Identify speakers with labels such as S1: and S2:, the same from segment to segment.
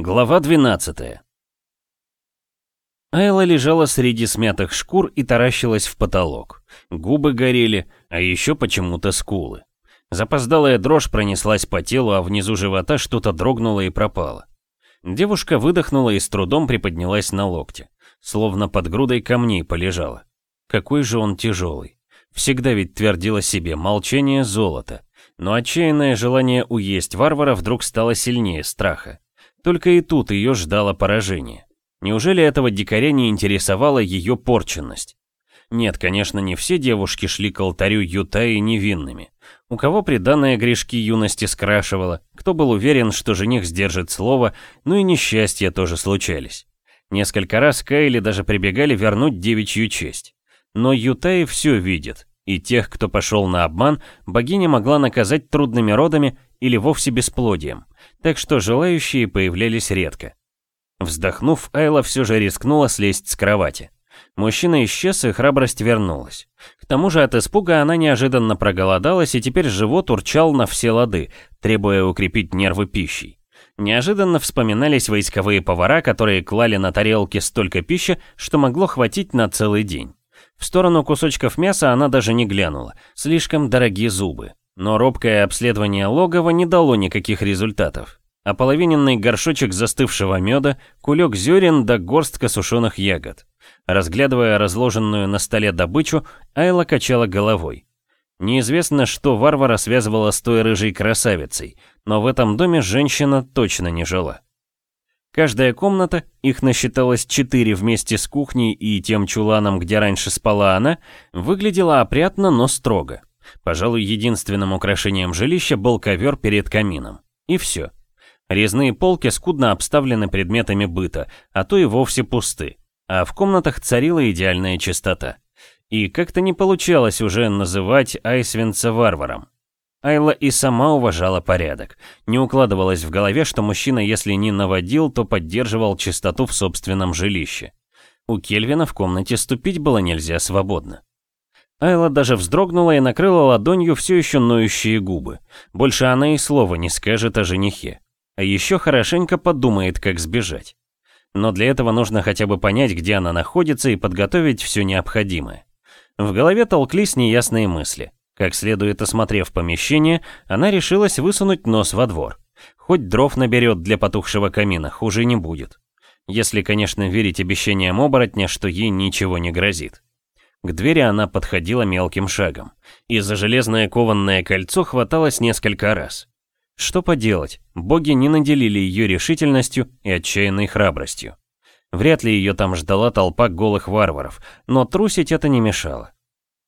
S1: Глава 12 Айла лежала среди смятых шкур и таращилась в потолок. Губы горели, а еще почему-то скулы. Запоздалая дрожь пронеслась по телу, а внизу живота что-то дрогнуло и пропало. Девушка выдохнула и с трудом приподнялась на локте. Словно под грудой камней полежала. Какой же он тяжелый. Всегда ведь твердила себе молчание золота. Но отчаянное желание уесть варвара вдруг стало сильнее страха. Только и тут ее ждало поражение. Неужели этого дикаря не интересовала ее порченность? Нет, конечно, не все девушки шли к алтарю Ютаи невинными. У кого приданное грешки юности скрашивало, кто был уверен, что жених сдержит слово, ну и несчастья тоже случались. Несколько раз Кайли даже прибегали вернуть девичью честь. Но Ютаи все видит, и тех, кто пошел на обман, богиня могла наказать трудными родами или вовсе бесплодием, так что желающие появлялись редко. Вздохнув, Айла все же рискнула слезть с кровати. Мужчина исчез, и храбрость вернулась. К тому же от испуга она неожиданно проголодалась, и теперь живот урчал на все лады, требуя укрепить нервы пищей. Неожиданно вспоминались войсковые повара, которые клали на тарелки столько пищи, что могло хватить на целый день. В сторону кусочков мяса она даже не глянула, слишком дорогие зубы. Но робкое обследование логова не дало никаких результатов ополовиненный горшочек застывшего меда, кулек зерен да горстка сушеных ягод. Разглядывая разложенную на столе добычу, Айла качала головой. Неизвестно, что варвара связывала с той рыжей красавицей, но в этом доме женщина точно не жила. Каждая комната, их насчиталось четыре вместе с кухней и тем чуланом, где раньше спала она, выглядела опрятно, но строго. Пожалуй, единственным украшением жилища был ковер перед камином. И все. Резные полки скудно обставлены предметами быта, а то и вовсе пусты, а в комнатах царила идеальная чистота. И как-то не получалось уже называть Айсвинца варваром. Айла и сама уважала порядок. Не укладывалось в голове, что мужчина, если не наводил, то поддерживал чистоту в собственном жилище. У Кельвина в комнате ступить было нельзя свободно. Айла даже вздрогнула и накрыла ладонью все еще ноющие губы. Больше она и слова не скажет о женихе. А еще хорошенько подумает, как сбежать. Но для этого нужно хотя бы понять, где она находится и подготовить все необходимое. В голове толклись неясные мысли. Как следует осмотрев помещение, она решилась высунуть нос во двор. Хоть дров наберет для потухшего камина, хуже не будет. Если, конечно, верить обещаниям оборотня, что ей ничего не грозит. К двери она подходила мелким шагом. И за железное кованное кольцо хваталось несколько раз. Что поделать, боги не наделили ее решительностью и отчаянной храбростью. Вряд ли ее там ждала толпа голых варваров, но трусить это не мешало.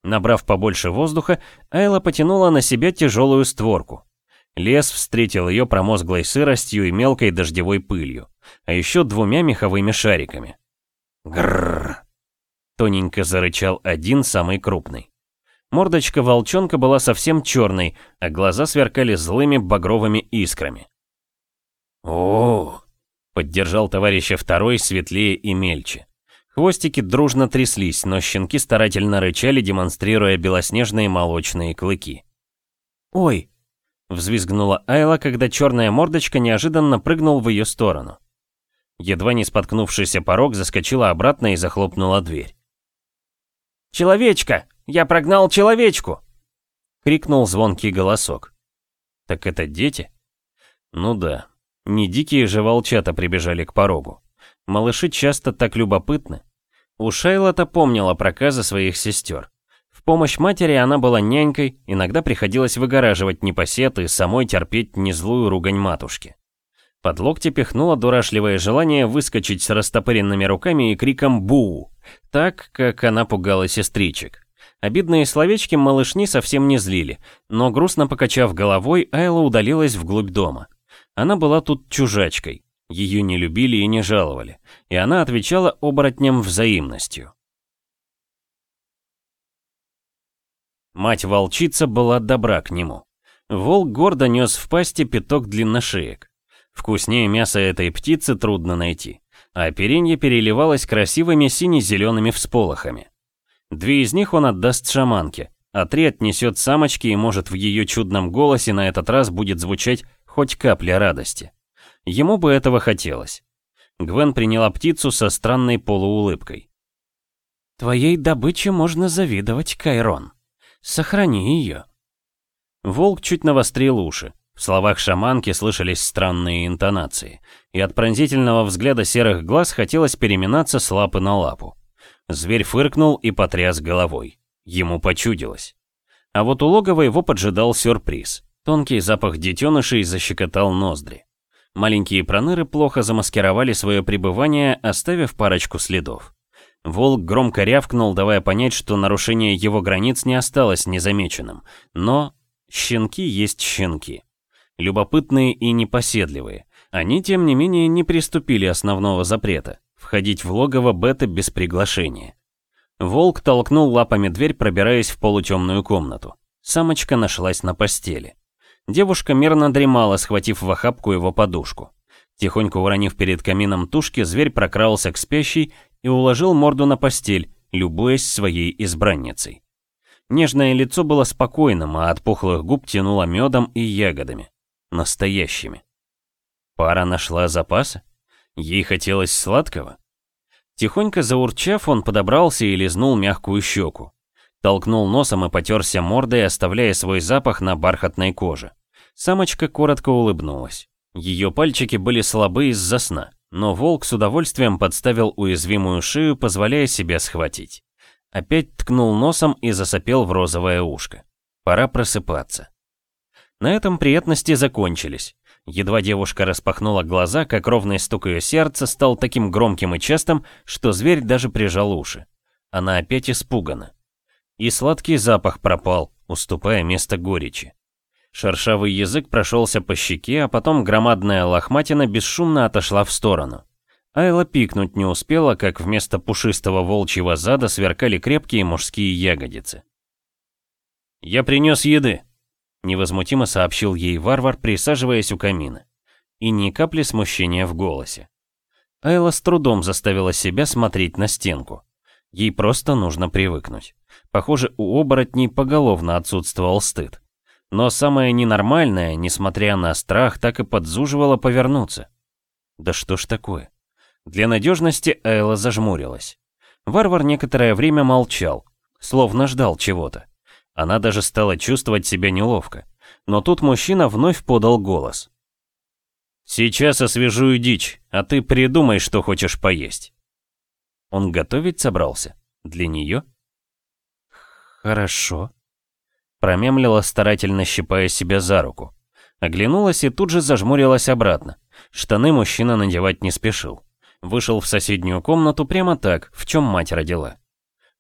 S1: Набрав побольше воздуха, Айла потянула на себя тяжелую створку. Лес встретил ее промозглой сыростью и мелкой дождевой пылью, а еще двумя меховыми шариками. Грррр! Тоненько зарычал один, самый крупный. Мордочка волчонка была совсем черной, а глаза сверкали злыми багровыми искрами. о поддержал товарища второй, светлее и мельче. Хвостики дружно тряслись, но щенки старательно рычали, демонстрируя белоснежные молочные клыки. «Ой!» — взвизгнула Айла, когда черная мордочка неожиданно прыгнул в ее сторону. Едва не споткнувшийся порог заскочила обратно и захлопнула дверь. «Человечка!» Я прогнал человечку!» — крикнул звонкий голосок. «Так это дети?» «Ну да, не дикие же волчата прибежали к порогу. Малыши часто так любопытны. У Шайла-то помнила проказы своих сестер. В помощь матери она была нянькой, иногда приходилось выгораживать непосеты и самой терпеть незлую ругань матушки. Под локти пихнуло дурашливое желание выскочить с растопыренными руками и криком «Бу!», так, как она пугала сестричек. Обидные словечки малышни совсем не злили, но грустно покачав головой, Айла удалилась вглубь дома. Она была тут чужачкой, ее не любили и не жаловали, и она отвечала оборотням взаимностью. Мать-волчица была добра к нему. Волк гордо нес в пасти пяток длинношеек. Вкуснее мяса этой птицы трудно найти, а оперенье переливалось красивыми сине-зелеными всполохами. Две из них он отдаст шаманке, а три отнесет самочке и может в ее чудном голосе на этот раз будет звучать хоть капля радости. Ему бы этого хотелось. Гвен приняла птицу со странной полуулыбкой. «Твоей добыче можно завидовать, Кайрон. Сохрани ее». Волк чуть навострил уши. В словах шаманки слышались странные интонации, и от пронзительного взгляда серых глаз хотелось переминаться с лапы на лапу. Зверь фыркнул и потряс головой. Ему почудилось. А вот у логова его поджидал сюрприз. Тонкий запах детенышей защекотал ноздри. Маленькие проныры плохо замаскировали свое пребывание, оставив парочку следов. Волк громко рявкнул, давая понять, что нарушение его границ не осталось незамеченным. Но щенки есть щенки. Любопытные и непоседливые. Они, тем не менее, не приступили основного запрета — входить в логово Бета без приглашения. Волк толкнул лапами дверь, пробираясь в полутемную комнату. Самочка нашлась на постели. Девушка мирно дремала, схватив в охапку его подушку. Тихонько уронив перед камином тушки, зверь прокрался к спящей и уложил морду на постель, любуясь своей избранницей. Нежное лицо было спокойным, а от пухлых губ тянуло медом и ягодами. Настоящими. Пара нашла запасы? Ей хотелось сладкого? Тихонько заурчав, он подобрался и лизнул мягкую щеку. Толкнул носом и потерся мордой, оставляя свой запах на бархатной коже. Самочка коротко улыбнулась. Ее пальчики были слабы из-за сна, но волк с удовольствием подставил уязвимую шею, позволяя себе схватить. Опять ткнул носом и засопел в розовое ушко. Пора просыпаться. На этом приятности закончились. Едва девушка распахнула глаза, как ровный стук ее сердца стал таким громким и частым, что зверь даже прижал уши. Она опять испугана. И сладкий запах пропал, уступая место горечи. Шершавый язык прошелся по щеке, а потом громадная лохматина бесшумно отошла в сторону. Айла пикнуть не успела, как вместо пушистого волчьего зада сверкали крепкие мужские ягодицы. «Я принес еды», — невозмутимо сообщил ей варвар, присаживаясь у камина. И ни капли смущения в голосе. Айла с трудом заставила себя смотреть на стенку. Ей просто нужно привыкнуть. Похоже, у оборотней поголовно отсутствовал стыд. Но самое ненормальное, несмотря на страх, так и подзуживало повернуться. Да что ж такое? Для надежности Айла зажмурилась. Варвар некоторое время молчал, словно ждал чего-то. Она даже стала чувствовать себя неловко. Но тут мужчина вновь подал голос. «Сейчас освежую дичь, а ты придумай, что хочешь поесть». Он готовить собрался? Для нее? «Хорошо», Промямлила, старательно щипая себя за руку. Оглянулась и тут же зажмурилась обратно. Штаны мужчина надевать не спешил. Вышел в соседнюю комнату прямо так, в чем мать родила.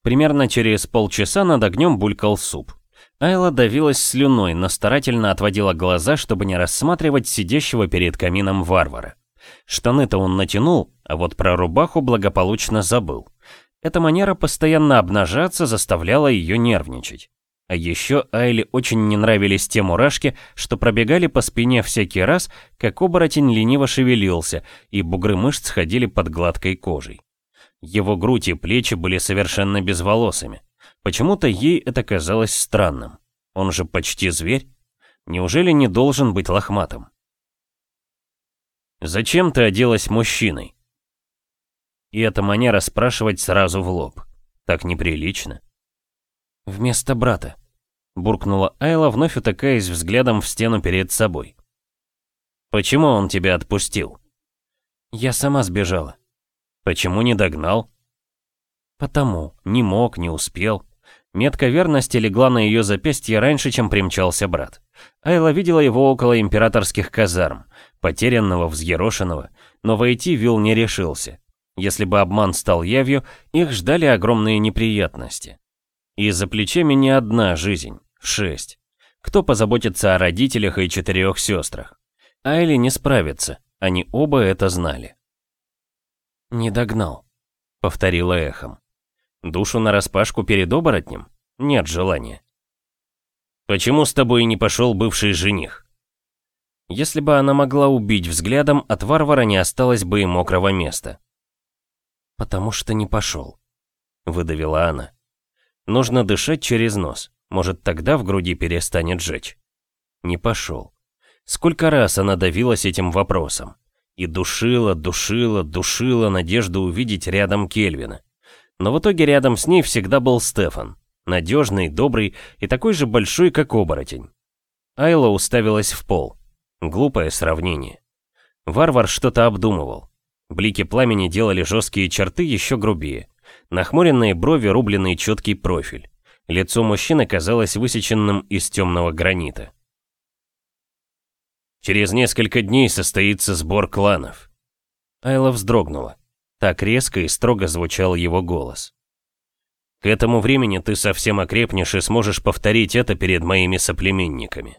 S1: Примерно через полчаса над огнем булькал суп. Айла давилась слюной, но старательно отводила глаза, чтобы не рассматривать сидящего перед камином варвара. Штаны-то он натянул, а вот про рубаху благополучно забыл. Эта манера постоянно обнажаться заставляла ее нервничать. А еще Айле очень не нравились те мурашки, что пробегали по спине всякий раз, как оборотень лениво шевелился, и бугры мышц ходили под гладкой кожей. Его грудь и плечи были совершенно безволосыми. Почему-то ей это казалось странным. Он же почти зверь. Неужели не должен быть лохматым? «Зачем ты оделась мужчиной?» И эта манера спрашивать сразу в лоб. Так неприлично. «Вместо брата», — буркнула Айла, вновь утыкаясь взглядом в стену перед собой. «Почему он тебя отпустил?» «Я сама сбежала». «Почему не догнал?» «Потому. Не мог, не успел». Метка верности легла на ее запястье раньше, чем примчался брат. Айла видела его около императорских казарм, потерянного, взъерошенного, но войти Вилл не решился. Если бы обман стал явью, их ждали огромные неприятности. И за плечами не одна жизнь, шесть. Кто позаботится о родителях и четырех сестрах? Айли не справится, они оба это знали. «Не догнал», — повторила эхом. «Душу нараспашку перед оборотнем? Нет желания». «Почему с тобой не пошел бывший жених?» Если бы она могла убить взглядом, от варвара не осталось бы и мокрого места. «Потому что не пошел», — выдавила она. Нужно дышать через нос. Может, тогда в груди перестанет жечь. Не пошел. Сколько раз она давилась этим вопросом. И душила, душила, душила надежду увидеть рядом Кельвина. Но в итоге рядом с ней всегда был Стефан. Надежный, добрый и такой же большой, как оборотень. Айла уставилась в пол. Глупое сравнение. Варвар что-то обдумывал. Блики пламени делали жесткие черты еще грубее. Нахмуренные брови, рубленный четкий профиль. Лицо мужчины казалось высеченным из темного гранита. Через несколько дней состоится сбор кланов. Айла вздрогнула. Так резко и строго звучал его голос. К этому времени ты совсем окрепнешь и сможешь повторить это перед моими соплеменниками.